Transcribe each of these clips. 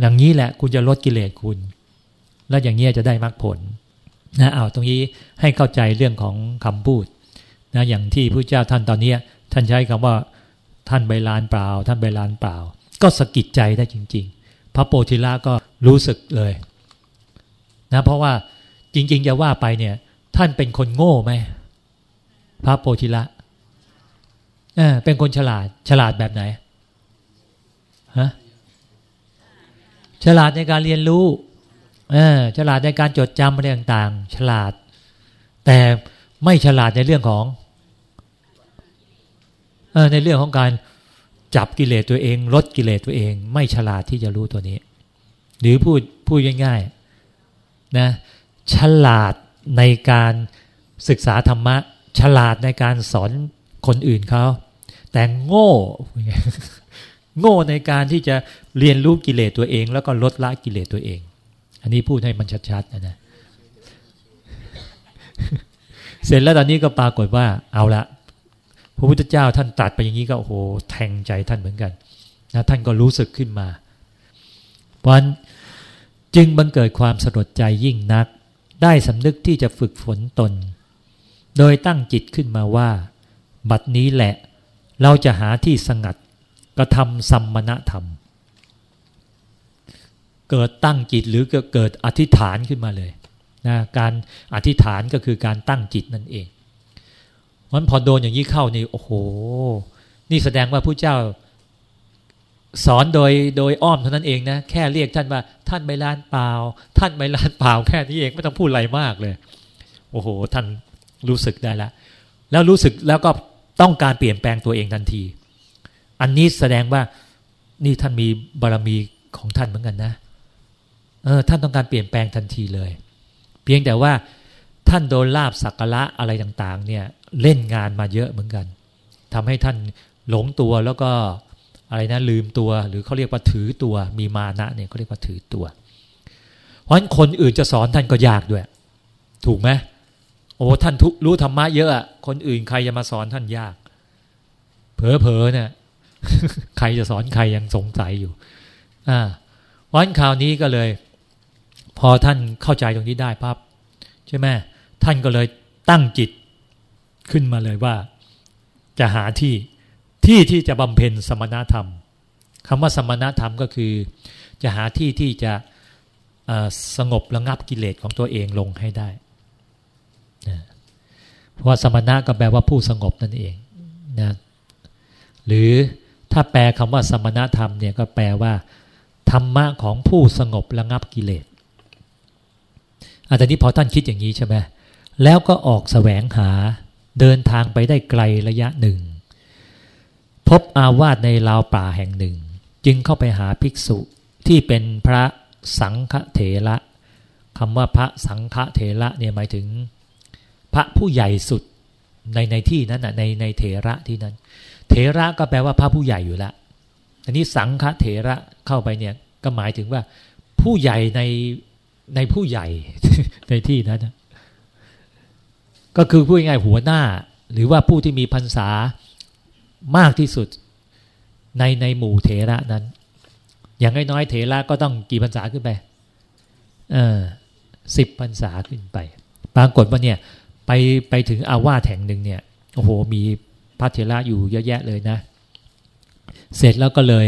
อย่างนี้แหละคุณจะลดกิเลสคุณ แล้วอย่างนี้จะได้มรรคผลนะเอาตรงนี้ให้เข้าใจเรื่องของคำพูดนะอย่างที่พระเจ้าท่านตอนนี้ท่านใช้คำว่าท่านใบลานเปล่า ท่านใบลานเปล่า ก็สะกิดใจได้จริง ๆ พระโพธิละก็รู้สึกเลยนะเพราะว่าจริง ๆ จะว่าไปเนี่ย ท่านเป็นคนโง่ไหมพระโพธิละเออเป็นคนฉลาดฉลาดแบบไหนฮะ ฉลาดในการเรียนรู้เออฉลาดในการจดจำอะไรต่างๆ ฉลาด แต่ไม่ฉลาดในเรื่องของเออในเรื่องของการจับกิเลสตัวเอง ลดกิเลสตัวเอง ไม่ฉลาดที่จะรู้ตัวนี้ หรือพูดพูดง่ายๆนะฉลาดในการศึกษาธรรมะ ฉลาดในการสอนคนอื่นเขาแต่โง่ โง่ในการที่จะเรียนรู้กิเลสตัวเอง แล้วก็ลดละกิเลสตัวเอง อันนี้พูดให้มันชัดๆนะนะเสร็จแล้วตอนนี้ก็ปรากฏว่าเอาละพระพุทธเจ้าท่านตัดไปอย่างนี้ก็โอ้โหแทงใจท่านเหมือนกันนะท่านก็รู้สึกขึ้นมา เพราะนั้นจึงบังเกิดความสลดใจยิ่งนัก ได้สำนึกที่จะฝึกฝนตน โดยตั้งจิตขึ้นมาว่า บัดนี้แหละ เราจะหาที่สงัด กระทำสัมมณธรรม เกิดตั้งจิตหรือเกิดอธิษฐานขึ้นมาเลยนะการอธิษฐานก็คือการตั้งจิตนั่นเองมันพอโดนอย่างนี้เข้านี่โอ้โห นี่แสดงว่าผู้เจ้า สอนโดยโดยอ้อมเท่านั้นเองนะแค่เรียกท่านว่า ท่านใบลานเปล่า ท่านใบลานเปล่าแค่นี้เองไม่ต้องพูดอะไรมากเลย โอ้โห ท่านรู้สึกได้ล้วแล้วรู้สึกแล้วก็ต้องการเปลี่ยนแปลงตัวเองทันที อันนี้แสดงว่านี่ท่านมีบารรมีของท่านเหมือนกันนะเออท่านต้องการเปลี่ยนแปลงทันทีเลย เพียงแต่ว่าท่านโดนลาบสักการะอะไรต่างๆ เนี่ยเล่นงานมาเยอะเหมือนกันทำให้ท่านหลงตัวแล้วก็อะไรนะลืมตัวหรือเขาเรียกว่าถือตัวมีมานะเนี่ยเขาเรียกว่าถือตัว เพราะฉะนั้นคนอื่นจะสอนท่านก็ยากด้วย ถูกไหมโอ้ท่านทุรู้ธรรมะเยอะอะคนอื่นใครจะมาสอนท่านยาก เผลอๆเนี่ย ใครจะสอนใครยังสงสัยอยู่อ่าเพราะฉะนั้นคราวนี้ก็เลย พอท่านเข้าใจตรงนี้ได้ปั๊บใช่ไหมท่านก็เลยตั้งจิตขึ้นมาเลยว่า จะหาที่ที่ที่จะบำเพ็ญสมณธรรมคำว่าสมณธรรมก็คือ จะหาที่ที่จะสงบระงับกิเลสของตัวเองลงให้ได้เพราะว่าสมณะก็แปลว่าผู้สงบนั่นเองนะหรือ ถ้าแปลคำว่าสมณธรรมเนี่ยก็แปลว่า ธรรมะของผู้สงบระงับกิเลสอันนี้พอท่านคิดอย่างนี้ใช่ไหมแล้วก็ออกสแสวงหาเดินทางไปได้ไกลระยะหนึ่ง พบอาวาสในลาวป่าแห่งหนึ่ง จึงเข้าไปหาภิกษุที่เป็นพระสังฆเถระคำว่าพระสังฆเถระเนี่ยหมายถึง พระผู้ใหญ่สุดในในที่นั้นในในเถระที่นั้น เถระก็แปลว่าพระผู้ใหญ่อยู่ละอันนี้สังฆเถระเข้าไปเนี่ยก็หมายถึงว่า ผู้ใหญ่ในในผู้ใหญ่ในที่นั้นก็คือพูดง่ายหัวหน้า หรือว่าผู้ที่มีพรรษามากที่สุดในในหมู่เถระนั้น อย่างน้อยๆเถระก็ต้องกี่พรรษาขึ้นไปเออสิบพรรษาขึ้นไป ปรากฏว่าเนี่ยไปไปถึงอาวาสแห่งหนึ่งเนี่ยโอ้โหมี พระเถระอยู่เยอะแยะเลยนะ เสร็จแล้วก็เลย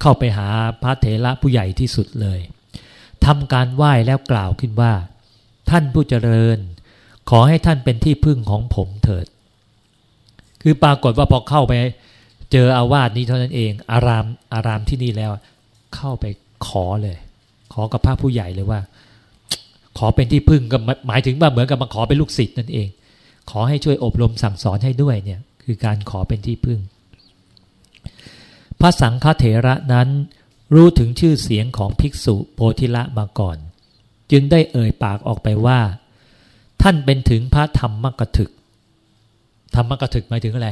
เข้าไปหาพระเถระผู้ใหญ่ที่สุดเลยทำการไหว้แล้วกล่าวขึ้นว่า ท่านผู้เจริญ ขอให้ท่านเป็นที่พึ่งของผมเถิด คือปรากฏว่าพอเข้าไปเจออาวาสนี้เท่านั้นเอง อารามอารามที่นี่แล้ว เข้าไปขอเลย ขอกับพระผู้ใหญ่เลยว่า ขอเป็นที่พึ่งก็หมายถึงว่าเหมือนกับมาขอเป็นลูกศิษย์นั่นเอง ขอให้ช่วยอบรมสั่งสอนให้ด้วยเนี่ย คือการขอเป็นที่พึ่ง พระสังฆเถระนั้นรู้ถึงชื่อเสียงของภิกษุโพธิละมาก่อน จึงได้เอ่ยปากออกไปว่า ท่านเป็นถึงพระธรรมมกถึก ธรรมกถึกหมายถึงอะไร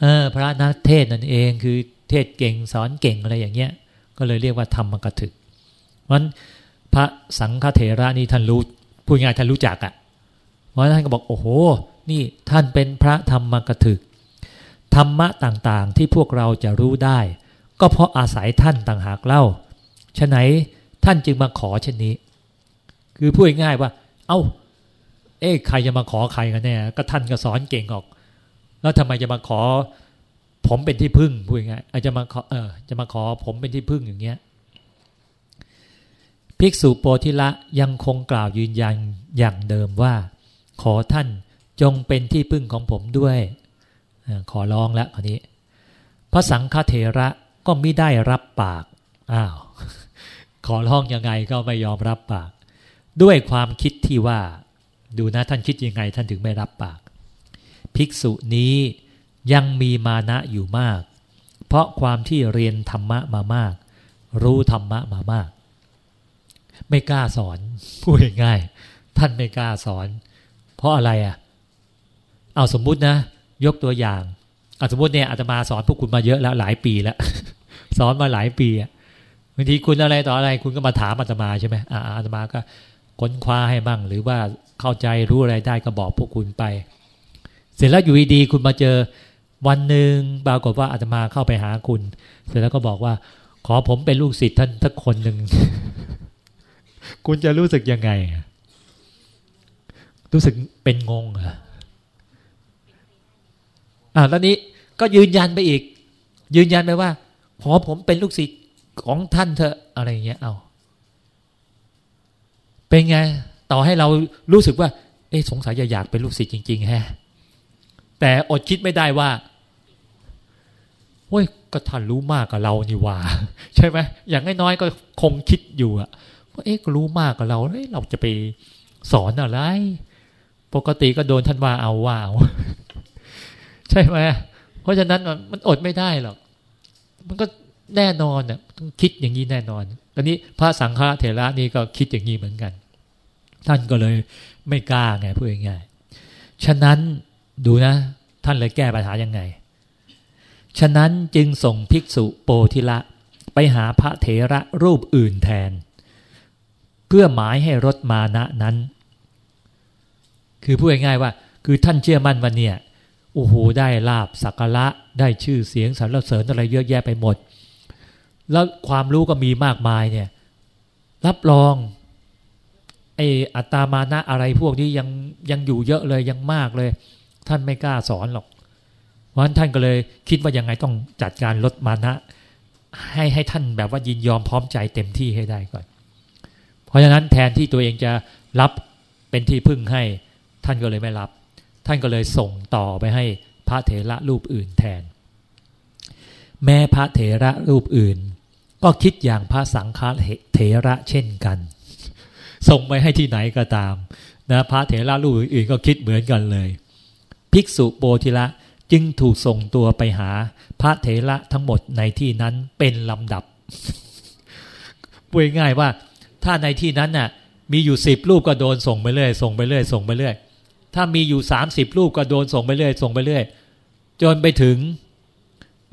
เออพระนักเทศนั่นเองคือเทศเก่งสอนเก่งอะไรอย่างเงี้ย ก็เลยเรียกว่าธรรมกถึกเพราะพระสังฆเถระนี่ท่านรู้พูดง่ายท่านรู้จักอะ่ะเพราะท่านก็บอกโอ้โห นี่ท่านเป็นพระธรรมกถึก ธรรมะต่างๆที่พวกเราจะรู้ได้ ก็เพราะอาศัยท่านต่างหากเล่าฉะไหนท่านจึงมาขอเช่นนี้ คือพูดง่ายว่า เอา้า เอ๊ะใครจะมาขอใครกันแน่ก็ท่านก็สอนเก่งออก แล้วทำไมจะมาขอ ผมเป็นที่พึ่งพูดง่ายอาจจะมาขอเออจะมาขอผมเป็นที่พึ่งอย่างเงี้ยภิกษุโปธิละยังคงกล่าวยืนยันอย่างเดิมว่า ขอท่าน จงเป็นที่พึ่งของผมด้วยขอร้องแล้วคนนี้พระสังฆเถระก็ไม่ได้รับปากอ้าวขอร้องยังไงก็ไม่ยอมรับปาก ด้วยความคิดที่ว่า ดูนะท่านคิดยังไงท่านถึงไม่รับปาก ภิกษุนี้ยังมีมานะอยู่มาก เพราะความที่เรียนธรรมะมามาก รู้ธรรมะมามาก ไม่กล้าสอนพูดง่ายๆท่านไม่กล้าสอน เพราะอะไรอะ เอาสมมุตินะ ยกตัวอย่างเอาสมมติเนี่ยอาตมาสอนพวกคุณมาเยอะแล้วหลายปีแล้วสอนมาหลายปีอะบางทีคุณอะไรต่ออะไรคุณก็มาถามอาตมาใช่ไหมอาอาตมาก็ค้นคว้าให้บ้างหรือว่าเข้าใจรู้อะไรได้ก็บอกพวกคุณไป เสร็จแล้วอยู่ดีๆคุณมาเจอวันหนึ่งปรากฏว่าอาตมาเข้าไปหาคุณ เสร็จแล้วก็บอกว่า ขอผมเป็นลูกศิษย์ท่านทักคนหนึ่งคุณจะรู้สึกยังไง รู้สึกเป็นงงอะอ่าแล้วนี้ก็ยืนยันไปอีก ยืนยันไปว่าขอผมเป็นลูกศิษย์ของท่านเถอะอะไรเงี้ยเอาเป็นไง ต่อให้เรารู้สึกว่า เอ๊สงสัยจะอยากเป็นลูกศิษย์จริง ๆ แฮะ แต่อดคิดไม่ได้ว่าเฮ้ยก็ท่านรู้มากกว่าเรานี่ว่า ใช่ไหมอย่างน้อยๆก็คงคิดอยู่อะว่าเอ๊ะรู้มากกว่าเราเฮ้ยเราจะไปสอนอะไร ปกติก็โดนท่านว่าเอาว่าเอา ใช่ไหมเพราะฉะนั้นมันอดไม่ได้หรอก มันก็แน่นอนน่ะต้องคิดอย่างนี้แน่นอน ตอนนี้พระสังฆเถระนี่ก็คิดอย่างนี้เหมือนกัน ท่านก็เลยไม่กล้าไงพูดง่ายๆฉะนั้นดูนะ ท่านเลยแก้ปัญหายังไง ฉะนั้นจึงส่งภิกษุโปธิละ ไปหาพระเถระรูปอื่นแทน เพื่อหมายให้รถมานะนั้น คือพูดง่ายๆว่า คือท่านเชื่อมั่นว่าเนี่ย โอ้โหได้ลาบสักการะได้ชื่อเสียงสรรเสริญอะไรเยอะแยะไปหมด แล้วความรู้ก็มีมากมายเนี่ยรับรองไออัตตามานะอะไรพวกนี้ยังยังอยู่เยอะเลยยังมากเลย ท่านไม่กล้าสอนหรอกเพราะฉะนั้นท่านก็เลยคิดว่ายังไงต้องจัดการลดมานะ ให้ให้ท่านแบบว่ายินยอมพร้อมใจเต็มที่ให้ได้ก่อน เพราะฉะนั้นแทนที่ตัวเองจะรับเป็นที่พึ่งให้ท่านก็เลยไม่รับ ท่านก็เลยส่งต่อไปให้พระเถระรูปอื่นแทน แม้พระเถระรูปอื่น ก็คิดอย่างพระสังฆเถระเช่นกัน ส่งไปให้ที่ไหนก็ตามนะพระเถระรูปอื่นก็คิดเหมือนกันเลย ภิกษุโปธิละจึงถูกส่งตัวไปหาพระเถระทั้งหมดในที่นั้นเป็นลำดับพูดง่ายว่าถ้าในที่นั้นน่ะมีอยู่สิบรูปก็โดนส่งไปเรื่อยส่งไปเรื่อยส่งไปเรื่อย ถ้ามีอยู่สามสิบรูปก็โดนส่งไปเรื่อยส่งไปเรื่อย จนไปถึง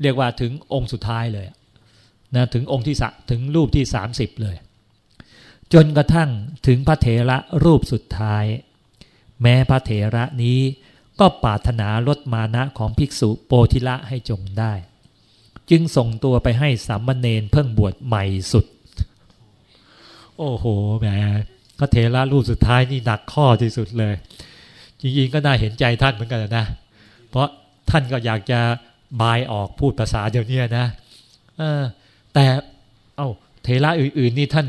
เรียกว่าถึงองค์สุดท้ายเลยนะถึงองค์ที่สถึงรูปที่สามสิบเลย จนกระทั่งถึงพระเถระรูปสุดท้าย แม้พระเถระนี้ก็ปรารถนาลดมานะของภิกษุโปธิละให้จงได้ จึงส่งตัวไปให้สามเณรเพิ่งบวชใหม่สุด โอ้โหแหมพระเถระรูปสุดท้ายนี่หนักข้อที่สุดเลย จริงๆก็น่าเห็นใจท่านเหมือนกันนะ เพราะท่านก็อยากจะบายออกพูดภาษาเดี๋ยวนี้นะอแต่เอา้าเทระอื่น ๆ นี่ท่าน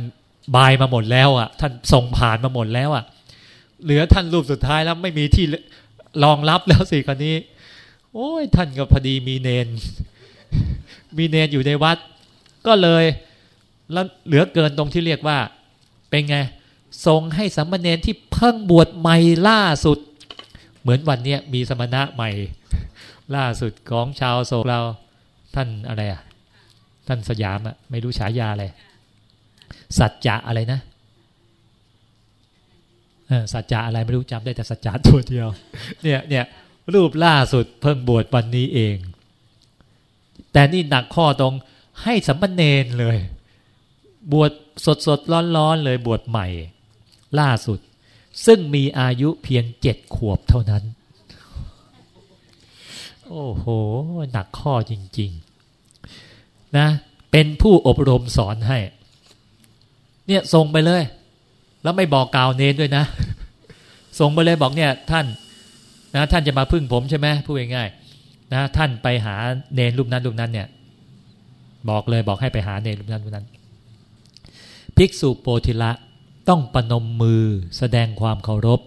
บายมาหมดแล้วอะ ท่านส่งผ่านมาหมดแล้วอะ เหลือท่านรูปสุดท้ายแล้วไม่มีที่รองรับแล้วสิคนนี้ โอ้ยท่านก็พอดีมีเนน มีเนนอยู่ในวัด ก็เลยแล้วเหลือเกินตรงที่เรียกว่า เป็นไงทรงให้สัมมาเนนที่เพิ่งบวชใหม่ล่าสุด เหมือนวันเนี้ยมีสมณะใหม่ ล่าสุดของชาวโศกเราท่านอะไรอะ ท่านสยามอะไม่รู้ฉายาอะไรสัจจะอะไรนะสัจจะอะไรไม่รู้จำได้แต่สัจจะตัวเดียว เนี่ยเนี่ยรูปล่าสุดเพิ่งบวชวันนี้เอง แต่นี่หนักข้อตรงให้สัมปเนนเลย บวชสดสดร้อนร้อนเลยบวชใหม่ ล่าสุด ซึ่งมีอายุเพียงเจ็ดขวบเท่านั้น โอ้โห หนักข้อจริง ๆ นะ เป็นผู้อบรมสอนให้ เนี่ยส่งไปเลย แล้วไม่บอกกล่าวเนนด้วยนะ ส่งไปเลยบอกเนี่ยท่านนะท่านจะมาพึ่งผมใช่ไหมพูดง่ายๆนะท่านไปหาเนนรูปนั้นรูปนั้นเนี่ย บอกเลยบอกให้ไปหาเนนรูปนั้นรูปนั้น ภิกษุโปธิละ ต้องปนมมือแสดงความเคารพ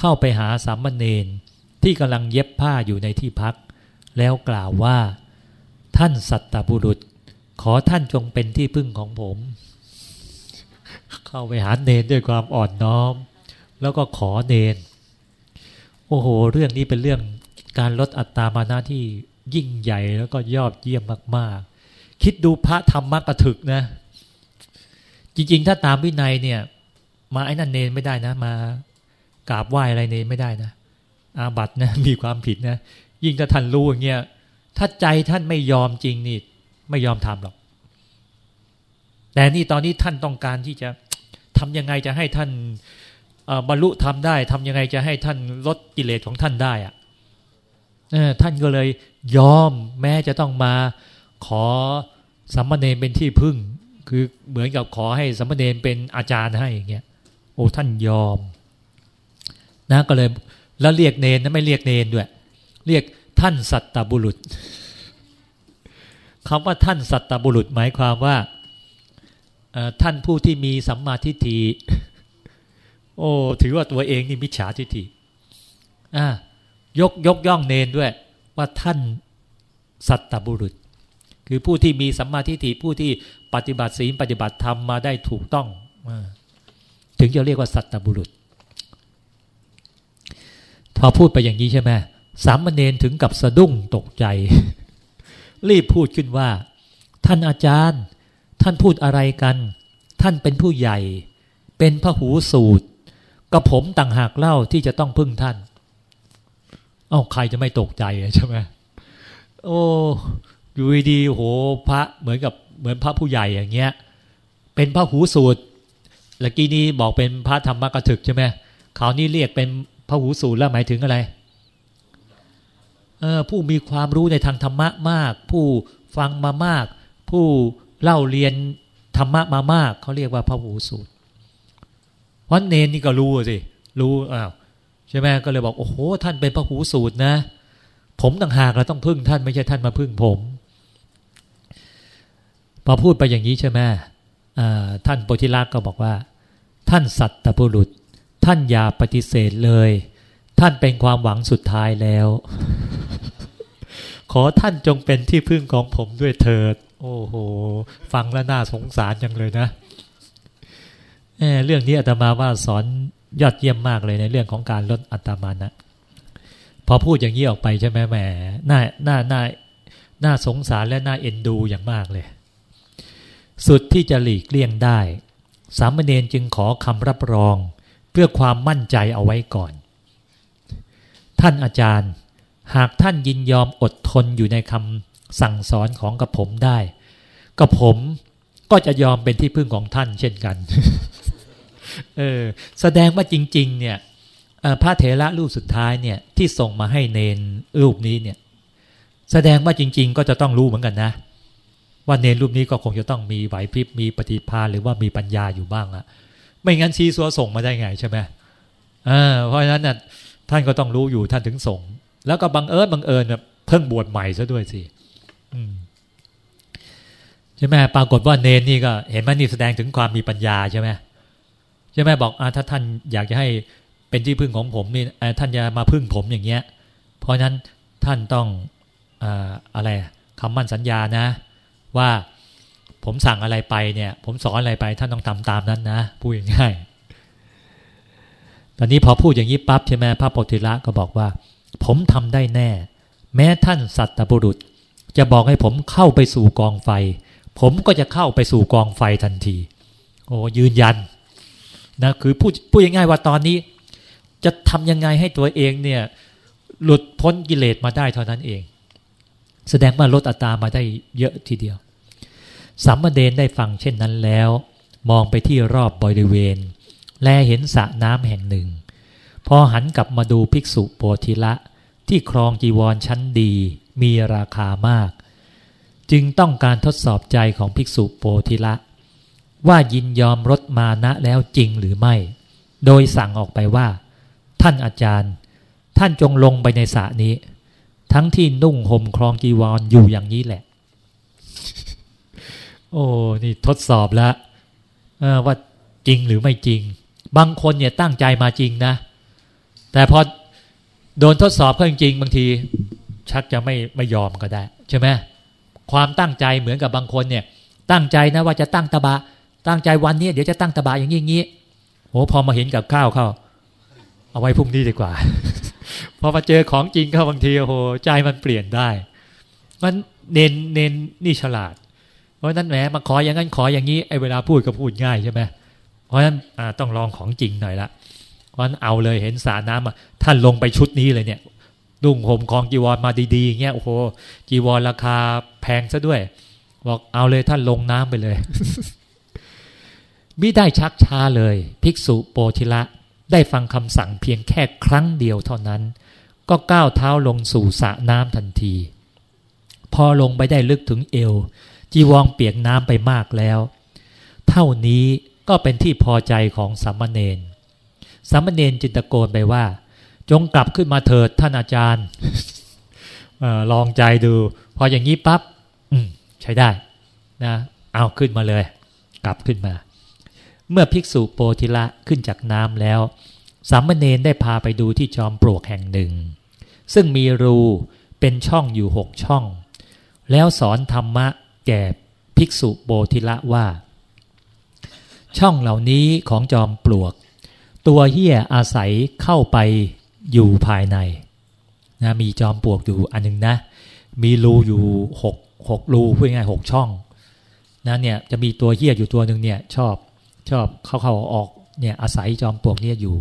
เข้าไปหาสามเณรที่กำลังเย็บผ้าอยู่ในที่พัก แล้วกล่าวว่า ท่านสัตตบุรุษ ขอท่านจงเป็นที่พึ่งของผม เข้าไปหาเนนด้วยความอ่อนน้อม แล้วก็ขอเนน โอ้โห เรื่องนี้เป็นเรื่องการลดอัตตามานะที่ยิ่งใหญ่แล้วก็ยอดเยี่ยมมาก ๆ คิดดูพระธรรมกถึกนะ จริง ๆ ถ้าตามวินัยเนี่ย มาไอ้นั่นเนนไม่ได้นะ มากราบไหว้อะไรเนนไม่ได้นะ อาบัตนะมีความผิดนะ ยิ่งถ้าท่านรู้อย่างเงี้ยถ้าใจท่านไม่ยอมจริงนี่ไม่ยอมทำหรอก แต่นี่ตอนนี้ท่านต้องการที่จะทำยังไงจะให้ท่านบรรลุทำได้ทำยังไงจะให้ท่านลดกิเลสของท่านได้อะท่านก็เลยยอมแม้จะต้องมาขอสัมมาเนรเป็นที่พึ่ง คือเหมือนกับขอให้สัมมาเนรเป็นอาจารย์ให้อย่างเงี้ย โอ้ท่านยอม นะก็เลยแล้วเรียกเนนนะไม่เรียกเนนด้วย เรียกท่านสัตตบุรุษคำว่าท่านสัตตบุรุษหมายความว่าท่านผู้ที่มีสัมมาทิฏฐิโอ้ถือว่าตัวเองนี่มิจฉาทิฏฐิอ่ายกยกย่องเนนด้วย ว่าท่านสัตตบุรุษ คือผู้ที่มีสัมมาทิฏฐิผู้ที่ปฏิบัติศีลปฏิบัติธรรมมาได้ถูกต้องอ ถึงจะเรียกว่าสัตบุรุษ พอพูดไปอย่างนี้ใช่ไหมสามเณรถึงกับสะดุ้งตกใจ รีบพูดขึ้นว่า ท่านอาจารย์ ท่านพูดอะไรกัน ท่านเป็นผู้ใหญ่ เป็นพระหูสูตรก็ผมต่างหากเล่าที่จะต้องพึ่งท่านเอ้าใครจะไม่ตกใจใช่ไหมโอ้อยู่ดีโหพระเหมือนกับเหมือนพระผู้ใหญ่อย่างเงี้ย เป็นพระหูสูตร เมื่อกี้นี้บอกเป็นพระธรรมกถึกใช่ไหมคราวนี้เรียกเป็นพระหูสูตรแล้วหมายถึงอะไรเออผู้มีความรู้ในทางธรรมะมาก ผู้ฟังมามาก ผู้เล่าเรียนธรรมะมามากเขาเรียกว่าพระหูสูตรเพราะเนนนี่ก็รู้สิรู้อ้าวใช่ไหมก็เลยบอกโอ้โหท่านเป็นพระหูสูตรนะ ผมต่างหากเราต้องพึ่งท่านไม่ใช่ท่านมาพึ่งผมพอพูดไปอย่างนี้ใช่ไหมท่านโพธิลักษ์ก็บอกว่า ท่านสัตตบุรุษ ท่านอย่าปฏิเสธเลย ท่านเป็นความหวังสุดท้ายแล้ว ขอท่านจงเป็นที่พึ่งของผมด้วยเถิด โอ้โห ฟังแล้วน่าสงสารจังเลยนะเเรื่องนี้อาตมาว่าสอนยอดเยี่ยมมากเลยในเรื่องของการลดอัตมานะพอพูดอย่างนี้ออกไปใช่ไหมแหมน่าน่าน่าน่าสงสารและน่าเอ็นดูอย่างมากเลย สุดที่จะหลีกเลี่ยงได้ สามเณรจึงขอคำรับรองเพื่อความมั่นใจเอาไว้ก่อน ท่านอาจารย์ หากท่านยินยอมอดทนอยู่ในคำสั่งสอนของกับผมได้กับผมก็จะยอมเป็นที่พึ่งของท่านเช่นกัน เออแสดงว่าจริง ๆ เนี่ยพระเถระรูปสุดท้ายเนี่ยที่ส่งมาให้เนนรูปนี้เนี่ย แสดงว่าจริง ๆ ก็จะต้องรู้เหมือนกันนะ ว่าเนนรูปนี้ก็คงจะต้องมีไหวพริบมีปฏิภาณหรือว่ามีปัญญาอยู่บ้างอะไม่งั้นชี้ซัวส่งมาได้ไงใช่ไหมเพราะฉะนั้นน่ะท่านก็ต้องรู้อยู่ท่านถึงส่ง แล้วก็บังเอิญบังเอิญเพิ่งบวชใหม่ซะด้วยสิใช่ไหมปรากฏว่าเนนนี่ก็ เห็นไหมนี่แสดงถึงความมีปัญญาใช่ไหมใช่ไหมบอกอถ้าท่านอยากจะให้เป็นที่พึ่งของผมนี่ท่านจะมาพึ่งผมอย่างเงี้ย เพราะฉะนั้นท่านต้องอะไรคำมั่นสัญญานะ ว่าผมสั่งอะไรไปเนี่ย ผมสอนอะไรไปท่านต้องทำตามนั้นนะพูดง่ายตอนนี้พอพูดอย่างนี้ปั๊บใช่ไหมพระโพธิละก็บอกว่า ผมทำได้แน่ แม้ท่านสัตตบุรุษ จะบอกให้ผมเข้าไปสู่กองไฟ ผมก็จะเข้าไปสู่กองไฟทันที โอ้ยืนยันนะคือพูดพูดง่ายๆว่าตอนนี้ จะทำยังไงให้ตัวเองเนี่ย หลุดพ้นกิเลสมาได้เท่านั้นเอง แสดงว่าลดอัตรามาได้เยอะทีเดียว สามเณรได้ฟังเช่นนั้นแล้ว มองไปที่รอบบริเวณ แลเห็นสระน้ำแห่งหนึ่ง พอหันกลับมาดูภิกษุโพธิละ ที่ครองจีวรชั้นดีมีราคามาก จึงต้องการทดสอบใจของภิกษุโพธิละ ว่ายินยอมลดมานะแล้วจริงหรือไม่ โดยสั่งออกไปว่า ท่านอาจารย์ ท่านจงลงไปในสระนี้ ทั้งที่นุ่งห่มครองจีวรออยู่อย่างนี้แหละ โอ้นี่ทดสอบแล้วว่าจริงหรือไม่จริง บางคนเนี่ยตั้งใจมาจริงนะ แต่พอโดนทดสอบเขาจริงบางที ชักจะไม่ไม่ยอมก็ได้ ใช่ไหมความตั้งใจเหมือนกับบางคนเนี่ย ตั้งใจนะว่าจะตั้งตบะ ตั้งใจวันนี้เดี๋ยวจะตั้งตบะอย่างนี้อย่างนี้โอ้พอมาเห็นกับข้าวเข้า เอาไว้พรุ่งนี้ดีกว่า พอมาเจอของจริงเข้าบางทีโอ้โหใจมันเปลี่ยนได้มันเน้นเน้นนี่ฉลาด ราะนั้นแหมมาขออย่างนั้นขออย่างนี้ไอ้เวลาพูดก็พูดง่ายใช่ไหมเพราะฉะนั้นต้องลองของจริงหน่อยละเพราะนั้นเอาเลยเห็นสาน้ำอะท่านลงไปชุดนี้เลยเนี่ยดุ่งห่มของจีวรมาดีๆเงี้ยโอ้โหจีวรราคาแพงซะด้วย บอกเอาเลยท่านลงน้ำไปเลยไมิได้ชักช้าเลย ภิกษุโปธิละ ได้ฟังคำสั่งเพียงแค่ครั้งเดียวเท่านั้น ก็ก้าวเท้าลงสู่สระน้ำทันที พอลงไปได้ลึกถึงเอว จีวองเปียกน้ำไปมากแล้ว เท่านี้ก็เป็นที่พอใจของสามเณรสามเณรจิตโกนไปว่า จงกลับขึ้นมาเถิดท่านอาจารย์ลองใจดู พออย่างนี้ปับ๊บใช้ได้นะเอาขึ้นมาเลย กลับขึ้นมา เมื่อภิกษุโปธิละขึ้นจากน้ำแล้ว สามเณรได้พาไปดูที่จอมปลวกแห่งหนึ่ง ซึ่งมีรูเป็นช่องอยู่หกช่อง แล้วสอนธรรมะ แก่ภิกษุโปธิละว่า ช่องเหล่านี้ของจอมปลวก ตัวเหี้ยอาศัยเข้าไปอยู่ภายในนะมีจอมปลวกอยู่อันนึงนะ มีรูอยู่หกหกรูพูดง่ายหกช่องนะเนี่ยจะมีตัวเหี้ยอยู่ตัวหนึ่งเนี่ยชอบชอบเข้าเข้าออกเนี่ยอาศัยจอมปลวกเนี่ยอยู่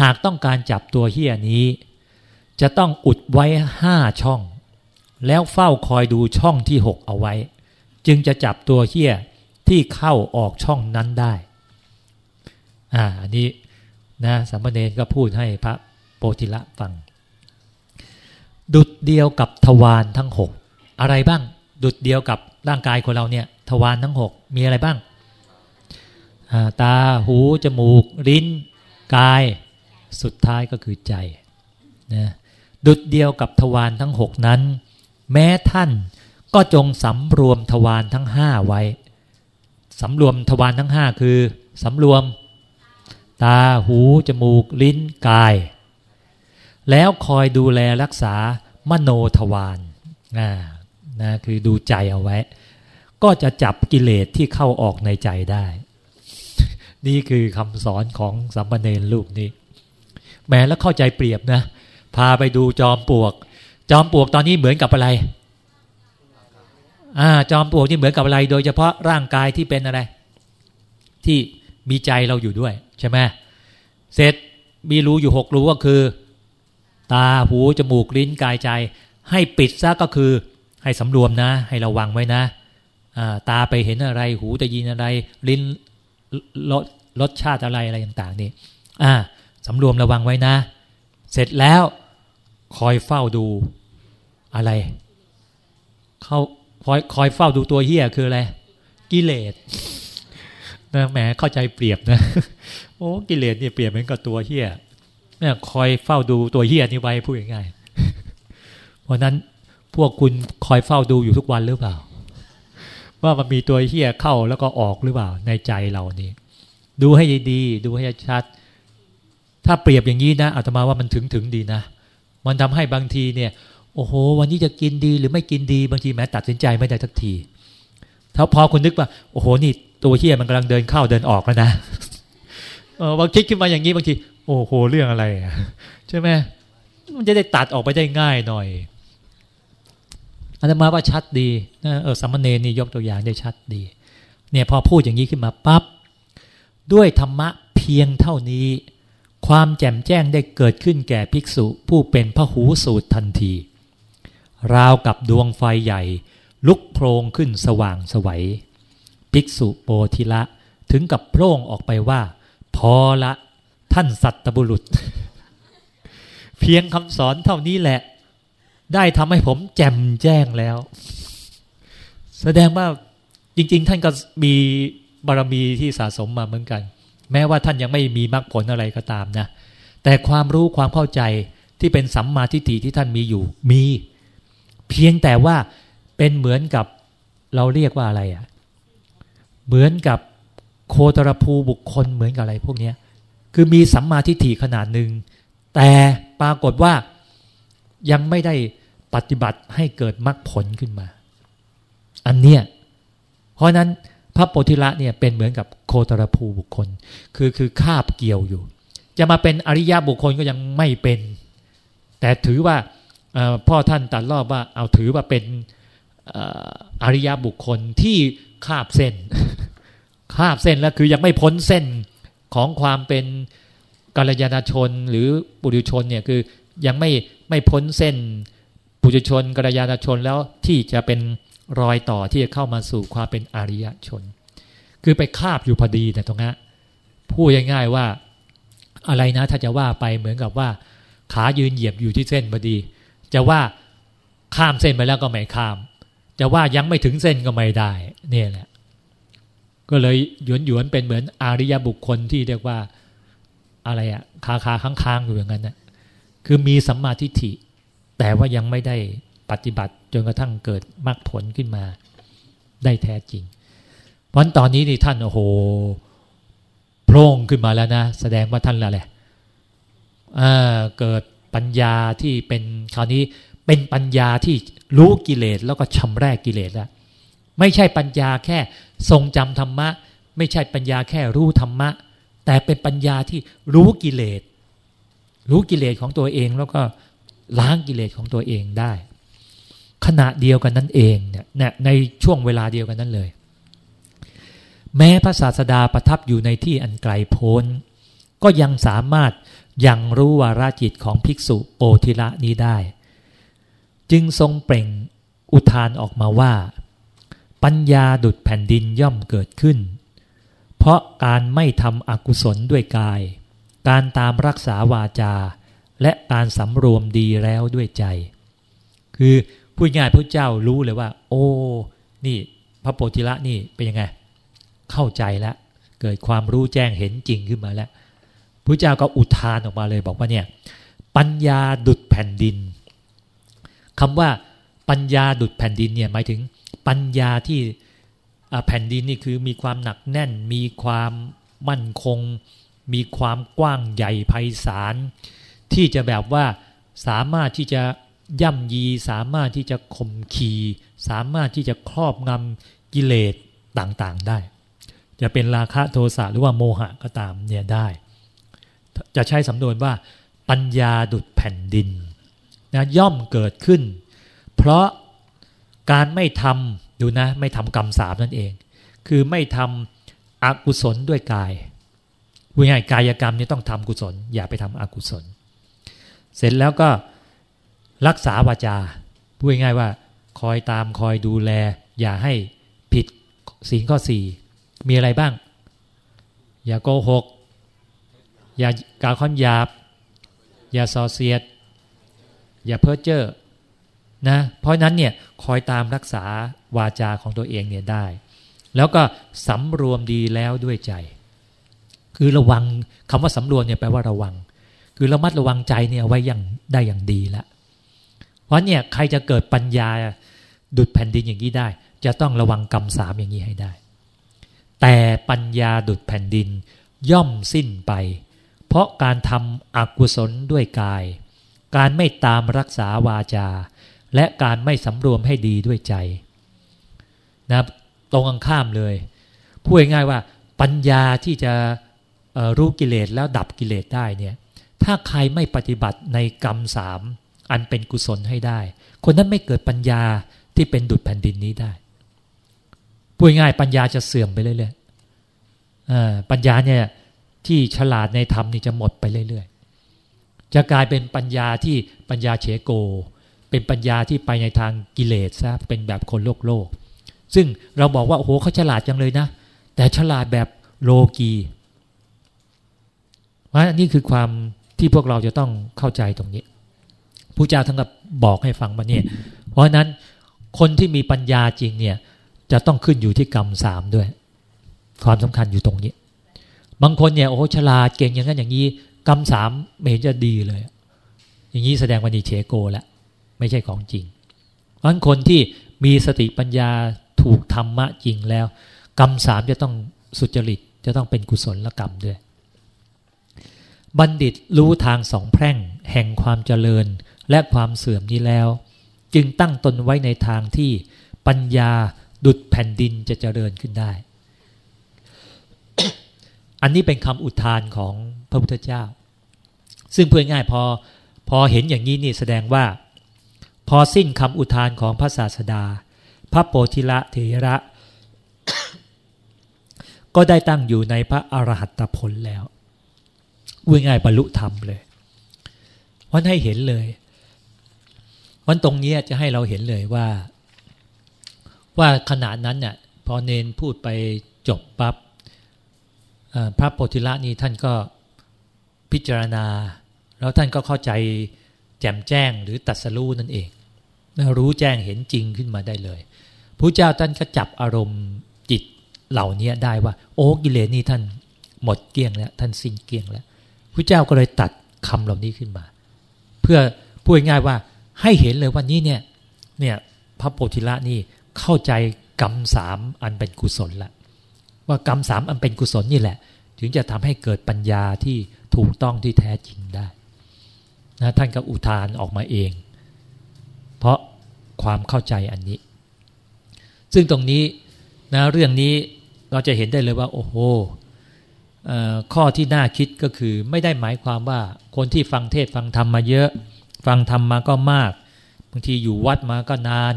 หากต้องการจับตัวเฮี้ยนี้ จะต้องอุดไว้ห้าช่อง แล้วเฝ้าคอยดูช่องที่หกเอาไว้ จึงจะจับตัวเฮี้ยที่เข้าออกช่องนั้นได้ อ่าอันนี้นะสัมมเนรก็พูดให้พระโปธิละฟัง ดุดเดียวกับทวารทั้งหกอะไรบ้าง ดุดเดียวกับร่างกายคนเราเนี่ยทวารทั้งหกมีอะไรบ้างตาหูจมูก ลิ้น กายสุดท้ายก็คือใจนะดุดเดียวกับทวารทั้งหกนั้น แม้ท่านก็จงสำรวมทวารทั้งห้าไว้สำรวมทวารทั้งห้าคือสำรวม ตาหูจมูกลิ้นกาย แล้วคอยดูแลรักษามโนทวารนะนะคือดูใจเอาไว้ ก็จะจับกิเลสที่เข้าออกในใจได้ นี่คือคำสอนของสัมปเนรรูปนี้ แม้แล้วเข้าใจเปรียบนะ พาไปดูจอมปลวก จอมปลวกตอนนี้เหมือนกับอะไรอ่าจอมปลวกที่เหมือนกับอะไร โดยเฉพาะร่างกายที่เป็นอะไร ที่มีใจเราอยู่ด้วยใช่ไหมเสร็จมีรูอยู่หกรูก็คือ ตาหูจมูกลิ้นกายใจ ให้ปิดซะก็คือ ให้สำรวมนะ ให้ระวังไว้นะตาไปเห็นอะไร หูจะยินอะไร ลิ้นรสรสชาติอะไรอะไรต่าง ๆ นี่อ่าสำรวมระวังไว้นะ เสร็จแล้ว คอยเฝ้าดูอะไรเข้าคอยคอยเฝ้าดูตัวเฮี้ยคืออะไร กิเลสนะแหมเข้าใจเปรียบนะโอ้กิเลสเนี่ยเปรียบเหมือนกับตัวเฮี้ยเนี่ยคอยเฝ้าดูตัวเฮี้ยนี่ไว้พูดง่ายๆเพราะนั้นพวกคุณคอยเฝ้าดูอยู่ทุกวันหรือเปล่า ว่ามันมีตัวเฮี้ยเข้าแล้วก็ออกหรือเปล่า ในใจเรานี่ดูให้ดี ดูให้ชัด ถ้าเปรียบอย่างนี้นะอาตมาว่ามันถึงถึงดีนะ มันทำให้บางทีเนี่ย โอ้โห วันนี้จะกินดีหรือไม่กินดีบางทีแม้ตัดสินใจไม่ได้ทักทีถ้าพอคุณนึกว่า โอ้โหนี่ตัวเฮี้ยมันกำลังเดินเข้าเดินออกแล้วนะเออบางคิดขึ้นมาอย่างนี้บางที โอ้โหเรื่องอะไรใช่ไหมมันจะได้ตัดออกไปได้ง่ายหน่อยอาตมาว่าชัดดีนะเออสัมมเนนี่ยกตัวอย่างได้ชัดดี เนี่ยพอพูดอย่างนี้ขึ้นมาปับ๊บด้วยธรรมะเพียงเท่านี้ ความแจ่มแจ้งได้เกิดขึ้นแก่ภิกษุผู้เป็นพระหูสูตรทันที ราวกับดวงไฟใหญ่ ลุกโพลงขึ้นสว่างสวัย ภิกษุโปธิละถึงกับโพร่งออกไปว่า พอละท่านสัตบุรุษ เพียงคำสอนเท่านี้แหละ ได้ทำให้ผมแจ่มแจ้งแล้ว แสดงว่าจริง ๆ ท่านก็มีบารมีที่สะสมมาเหมือนกัน แม้ว่าท่านยังไม่มีมรรคผลอะไรก็ตามนะ แต่ความรู้ความเข้าใจที่เป็นสัมมาทิฏฐิที่ท่านมีอยู่มี เพียงแต่ว่าเป็นเหมือนกับเราเรียกว่าอะไรอะ่ะ เหมือนกับโคตรภูบุคคลเหมือนกับอะไรพวกนี้คือมีสัมมาทิฏฐิขนาดหนึ่งแต่ปรากฏว่ายังไม่ได้ปฏิบัติให้เกิดมรรคผลขึ้นมา อันเนี้ยเพราะนั้น พระโพธิละเนี่ยเป็นเหมือนกับโคตรภูบุคคล คือคือคาบเกี่ยวอยู่ จะมาเป็นอริยบุคคลก็ยังไม่เป็น แต่ถือว่าพ่อท่านตัดรอบว่าเอาถือว่าเป็นอริยบุคคลที่คาบเส้น คาบเส้นแล้วคือยังไม่พ้นเส้นของความเป็นกัลยาณชนหรือปุถุชนเนี่ยคือยังไม่ไม่พ้นเส้นปุถุชนกัลยาณชนแล้วที่จะเป็น รอยต่อที่จะเข้ามาสู่ความเป็นอริยชน คือไปคาบอยู่พอดีแต่ตรงนี้พูดง่ายๆว่า อะไรนะถ้าจะว่าไปเหมือนกับว่า ขายืนเหยียบอยู่ที่เส้นพอดี จะว่าข้ามเส้นไปแล้วก็ไม่ข้าม จะว่ายังไม่ถึงเส้นก็ไม่ได้เนี่ยแหละ ก็เลยหยวนหยวนเป็นเหมือนอริยบุคคลที่เรียกว่าอะไรอะคาคาค้างๆอยู่อย่างนั้นนะคือมีสัมมาทิฏฐิ แต่ว่ายังไม่ได้ ปฏิบัติจนกระทั่งเกิดมรรคผลขึ้นมา ได้แท้จริง เพราะตอนนี้นี่ท่านโอ้โหโพร่งขึ้นมาแล้วนะ แสดงว่าท่านละแหละเกิดปัญญาที่เป็นคราวนี้เป็นปัญญาที่รู้กิเลสแล้วก็ชำรกกิเลสแล้วไม่ใช่ปัญญาแค่ทรงจำธรรมะ ไม่ใช่ปัญญาแค่รู้ธรรมะ แต่เป็นปัญญาที่รู้กิเลสรู้กิเลสของตัวเองแล้วก็ล้างกิเลสของตัวเองได้ ขณะเดียวกันนั่นเองเนี่ยในช่วงเวลาเดียวกันนั้นเลย แม้พระศาสดาประทับอยู่ในที่อันไกลโพ้น ก็ยังสามารถยังรู้วาราจิตของภิกษุโอทิละนี้ได้ จึงทรงเปล่งอุทานออกมาว่า ปัญญาดุดแผ่นดินย่อมเกิดขึ้น เพราะการไม่ทำอกุศลด้วยกาย การตามรักษาวาจา และการสำรวมดีแล้วด้วยใจ คือ พูดง่ายพระเจ้ารู้เลยว่า โอ้นี่พระโพธิละนี่เป็นยังไง เข้าใจแล้วเกิดความรู้แจ้งเห็นจริงขึ้นมาแล้วพระเจ้าก็อุทานออกมาเลยบอกว่าเนี่ย ปัญญาดุดแผ่นดินคำว่าปัญญาดุดแผ่นดินเนี่ยหมายถึงปัญญาที่แผ่นดินนี่คือมีความหนักแน่น มีความมั่นคง มีความกว้างใหญ่ไพศาลที่จะแบบว่าสามารถที่จะ ย่ำยีสามารถที่จะข่มขีสามารถที่จะครอบงำกิเลสต่างๆได้ จะเป็นราคะโทสะหรือว่าโมหะก็ตามเนี่ยได้ จะใช้สำนวนว่า ปัญญาดุดแผ่นดินนะย่อมเกิดขึ้น เพราะการไม่ทำดูนะ ไม่ทำกรรมสามนั่นเอง คือไม่ทำอกุศลด้วยกายพูดง่ายกายกรรมนี่ต้องทำกุศล อย่าไปทำอกุศล เสร็จแล้วก็ รักษาวาจาพูดง่ายว่า คอยตามคอยดูแล อย่าให้ผิดสิ่งข้อสี่มีอะไรบ้าง อย่าโกหก อย่ากล่าวคำหยาบ อย่าส่อเสียด อย่าเพ้อเจ้อนะเพราะนั้นเนี่ยคอยตามรักษาวาจาของตัวเองเนี่ยได้ แล้วก็สำรวมดีแล้วด้วยใจ คือระวังคำว่าสำรวมเนี่ยแปลว่าระวัง คือระมัดระวังใจเนี่ยไว้อย่างได้อย่างดีละ เพราะเนี่ยใครจะเกิดปัญญาดุดแผ่นดินอย่างนี้ได้ จะต้องระวังกรรมสามอย่างนี้ให้ได้ แต่ปัญญาดุดแผ่นดินย่อมสิ้นไป เพราะการทำอกุศลด้วยกาย การไม่ตามรักษาวาจา และการไม่สำรวมให้ดีด้วยใจนะตรงข้ามเลยพูดง่ายว่าปัญญาที่จะรู้กิเลสแล้วดับกิเลสได้เนี่ยถ้าใครไม่ปฏิบัติในกรรมสาม อันเป็นกุศลให้ได้ คนนั้นไม่เกิดปัญญาที่เป็นดุจแผ่นดินนี้ได้พูดง่ายปัญญาจะเสื่อมไปเรื่อยๆปัญญาเนี่ยที่ฉลาดในธรรมนี่จะหมดไปเรื่อยๆ จะกลายเป็นปัญญาที่ปัญญาเฉโก เป็นปัญญาที่ไปในทางกิเลสซะเป็นแบบคนโลกโลก ซึ่งเราบอกว่าโอ้โหเขาฉลาดจังเลยนะ แต่ฉลาดแบบโลกีเพราะนี่คือความที่พวกเราจะต้องเข้าใจตรงนี้ ผู้เจ้าทั้งกับบอกให้ฟังมาเนี่ยเพราะนั้นคนที่มีปัญญาจริงเนี่ยจะต้องขึ้นอยู่ที่กรรมสามด้วย ความสำคัญอยู่ตรงนี้ บางคนเนี่ยโอ้ฉลาดเก่งอย่างนั้นอย่างนี้กรรมสามไม่เห็นจะดีเลย อย่างนี้แสดงว่านี่เชโกแล้วไม่ใช่ของจริง เพราะคนที่มีสติปัญญาถูกธรรมะจริงแล้ว กรรมสามจะต้องสุจริตจะต้องเป็นกุศลกรรมด้วย บัณฑิตรู้ทางสองแพร่งแห่งความเจริญ และความเสื่อมนี้แล้ว จึงตั้งตนไว้ในทางที่ปัญญาดุดแผ่นดินจะเจริญขึ้นได้ อันนี้เป็นคำอุทานของพระพุทธเจ้า ซึ่งเพื่อง่ายพอพอเห็นอย่างนี้นี่แสดงว่า พอสิ้นคำอุทานของพระศาสดา พระโปธิละเถระ ก็ได้ตั้งอยู่ในพระอรหัตผลแล้ววิ่งง่ายบรรลุธรรมเลยวันให้เห็นเลย วันตรงนี้จะให้เราเห็นเลยว่า ว่าขณะนั้นเนี่ยพอเนนพูดไปจบปับ๊บพระโพธิละนี่ท่านก็พิจารณา แล้วท่านก็เข้าใจแจ่มแจ้งหรือตัดสรู้นั่นเองรู้แจ้งเห็นจริงขึ้นมาได้เลยพระเจ้าท่านก็จับอารมณ์จิตเหล่านี้ได้ว่า โอ้กิเลสนี่ท่านหมดเกลี้ยงแล้ว ท่านสิ้นเกลี้ยงแล้วพระเจ้าก็เลยตัดคำเหล่านี้ขึ้นมา เพื่อพูดง่ายว่า ให้เห็นเลยว่านี้เนี่ยเนี่ยพระโพธิละนี่เข้าใจกรรมสามอันเป็นกุศลละว่ากรรมสามอันเป็นกุศลนี่แหละ ถึงจะทำให้เกิดปัญญาที่ถูกต้องที่แท้จริงได้นะท่านก็อุทานออกมาเอง เพราะความเข้าใจอันนี้ ซึ่งตรงนี้นะเรื่องนี้เราจะเห็นได้เลยว่า โอ้โหข้อที่น่าคิดก็คือไม่ได้หมายความว่าคนที่ฟังเทศฟังธรรมมาเยอะ ฟังธรรมมาก็มาก บางทีอยู่วัดมาก็นาน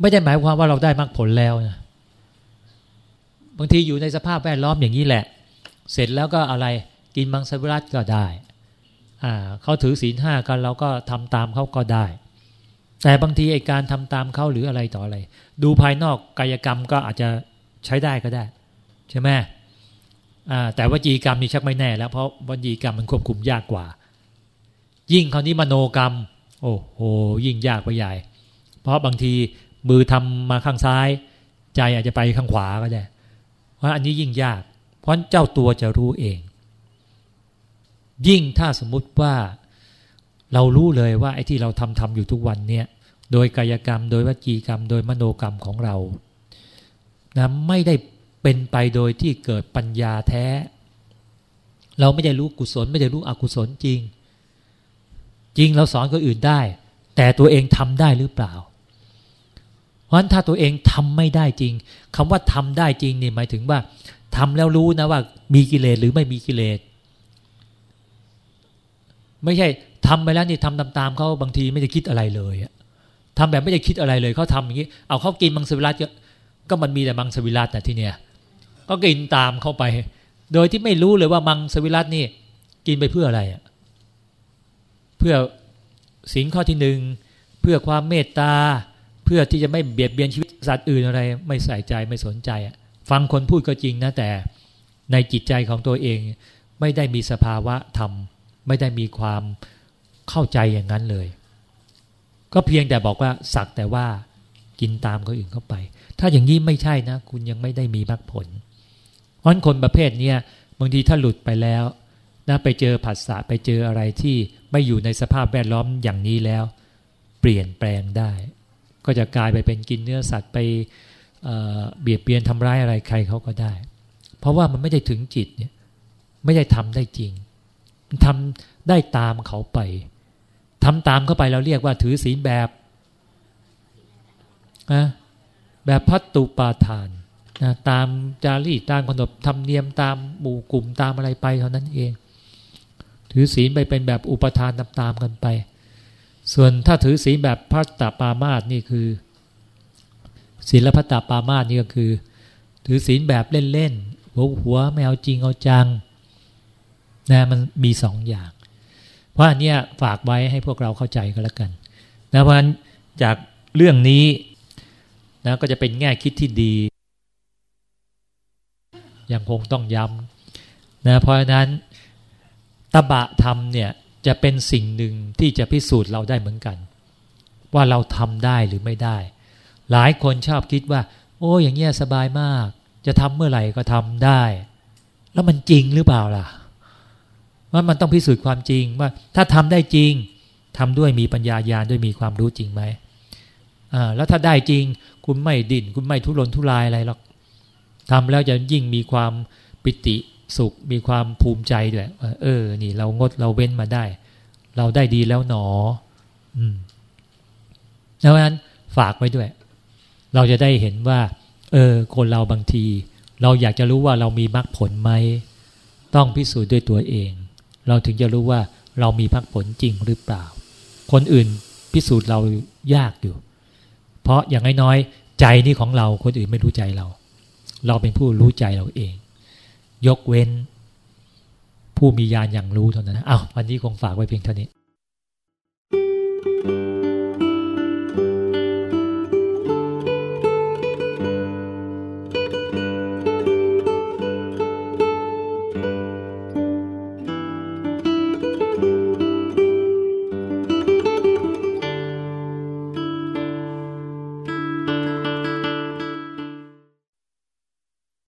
ไม่ได้หมายความว่าเราได้มรรคผลแล้วนะบางทีอยู่ในสภาพแวดล้อมอย่างนี้แหละ เสร็จแล้วก็อะไรกินมังสวิรัตก็ได้อ่าเขาถือศีลห้ากันเราก็ทำตามเขาก็ได้ แต่บางทีไอการทำตามเขาหรืออะไรต่ออะไร ดูภายนอกกายกรรมก็อาจจะใช้ได้ก็ได้ ใช่ไหมอ่าแต่วจีกรรมนี่ชักไม่แน่แล้วเพราะวจีกรรมมันควบคุมยากกว่า ยิ่งคราวนี้มโนกรรม โอ้โหยิ่งยากไปใหญ่ เพราะบางทีมือทำมาข้างซ้าย ใจอาจจะไปข้างขวาก็ได้ เพราะอันนี้ยิ่งยาก เพราะเจ้าตัวจะรู้เอง ยิ่งถ้าสมมุติว่าเรารู้เลยว่าไอ้ที่เราทำทำอยู่ทุกวันเนี่ย โดยกายกรรม โดยวจีกรรม โดยมโนกรรมของเรานะไม่ได้เป็นไปโดยที่เกิดปัญญาแท้ เราไม่ได้รู้กุศล ไม่ได้รู้อกุศลจริง จริงเราสอนคนอื่นได้ แต่ตัวเองทำได้หรือเปล่า เพราะฉะนั้นถ้าตัวเองทำไม่ได้จริงคำว่าทำได้จริงนี่หมายถึงว่าทำแล้วรู้นะว่ามีกิเลสหรือไม่มีกิเลสไม่ใช่ทำไปแล้วนี่ทำตามๆเขาบางทีไม่ได้คิดอะไรเลยทำแบบไม่ได้คิดอะไรเลยเขาทำอย่างนี้ เอาเขากินมังสวิรัตก็มันมีแต่มังสวิรัตแต่ที่เนี้ยก็กินตามเข้าไป โดยที่ไม่รู้เลยว่ามังสวิรัตนี่ กินไปเพื่ออะไรอะ เพื่อสิ่งข้อที่หนึ่งเพื่อความเมตตา เพื่อที่จะไม่เบียดเบียนชีวิตสัตว์อื่นอะไร ไม่ใส่ใจไม่สนใจ ฟังคนพูดก็จริงนะแต่ในจิตใจของตัวเอง ไม่ได้มีสภาวะธรรม ไม่ได้มีความเข้าใจอย่างนั้นเลย ก็เพียงแต่บอกว่าสักแต่ว่ากินตามคนอื่นเข้าไป ถ้าอย่างนี้ไม่ใช่นะ คุณยังไม่ได้มีมรรคผลเพราะคนประเภทนี้บางทีถ้าหลุดไปแล้วนะไปเจอผัสสะไปเจออะไรที่ ไม่อยู่ในสภาพแวดล้อมอย่างนี้แล้ว เปลี่ยนแปลงได้ ก็จะกลายไปเป็นกินเนื้อสัตว์ไปเบียดเบียนทำร้ายอะไรใครเขาก็ได้ เพราะว่ามันไม่ได้ถึงจิตเนี่ยไม่ได้ทำได้จริงทำได้ตามเขาไปทำตามเข้าไปเราเรียกว่าถือศีลแบบนะแบบพัตตุปาทานนะตามจารีตตามขนบธรรมเนียมตามหมู่กลุ่มตามอะไรไปเท่านั้นเอง ถือศีลไปเป็นแบบอุปทานตามๆกันไป ส่วนถ้าถือศีลแบบพัตตาปามาสนี่คือ ศีลพัตตาปามาสนี่ก็คือ ถือศีลแบบเล่นๆหัวหัวไม่เอาจริงเอาจังนะมันมีสองอย่าง เพราะอันเนี้ยฝากไว้ให้พวกเราเข้าใจก็แล้วกันนะเพราะฉะนั้นจากเรื่องนี้นะก็จะเป็นแง่คิดที่ดี ยังคงต้องย้ำนะเพราะฉะนั้น ตบะธรรมเนี่ยจะเป็นสิ่งหนึ่งที่จะพิสูจน์เราได้เหมือนกัน ว่าเราทำได้หรือไม่ได้ หลายคนชอบคิดว่า โอ้อย่างเงี้ยสบายมาก จะทำเมื่อไหร่ก็ทำได้ แล้วมันจริงหรือเปล่าล่ะว่ามันต้องพิสูจน์ความจริงว่า ถ้าทำได้จริงทำด้วยมีปัญญาญาณด้วยมีความรู้จริงไหมอ่าแล้วถ้าได้จริง คุณไม่ดิ้นคุณไม่ทุรนทุรายอะไรหรอกทำแล้วจะยิ่งมีความปิติ สุขมีความภูมิใจด้วยเออ นี่ เรางดเราเว้นมาได้ เราได้ดีแล้วหนอ อืมดังนั้นฝากไว้ด้วย เราจะได้เห็นว่า เออ คนเราบางที เราอยากจะรู้ว่าเรามีมรรคผลไหมต้องพิสูจน์ด้วยตัวเอง เราถึงจะรู้ว่าเรามีมรรคผลจริงหรือเปล่า คนอื่นพิสูจน์เรายากอยู่ เพราะอย่างน้อยๆใจนี่ของเราคนอื่นไม่รู้ใจเรา เราเป็นผู้รู้ใจเราเอง ยกเว้น ผู้มีญาณอย่างรู้เท่านั้นนะอ้าววันนี้คงฝากไว้เพียงเท่านี้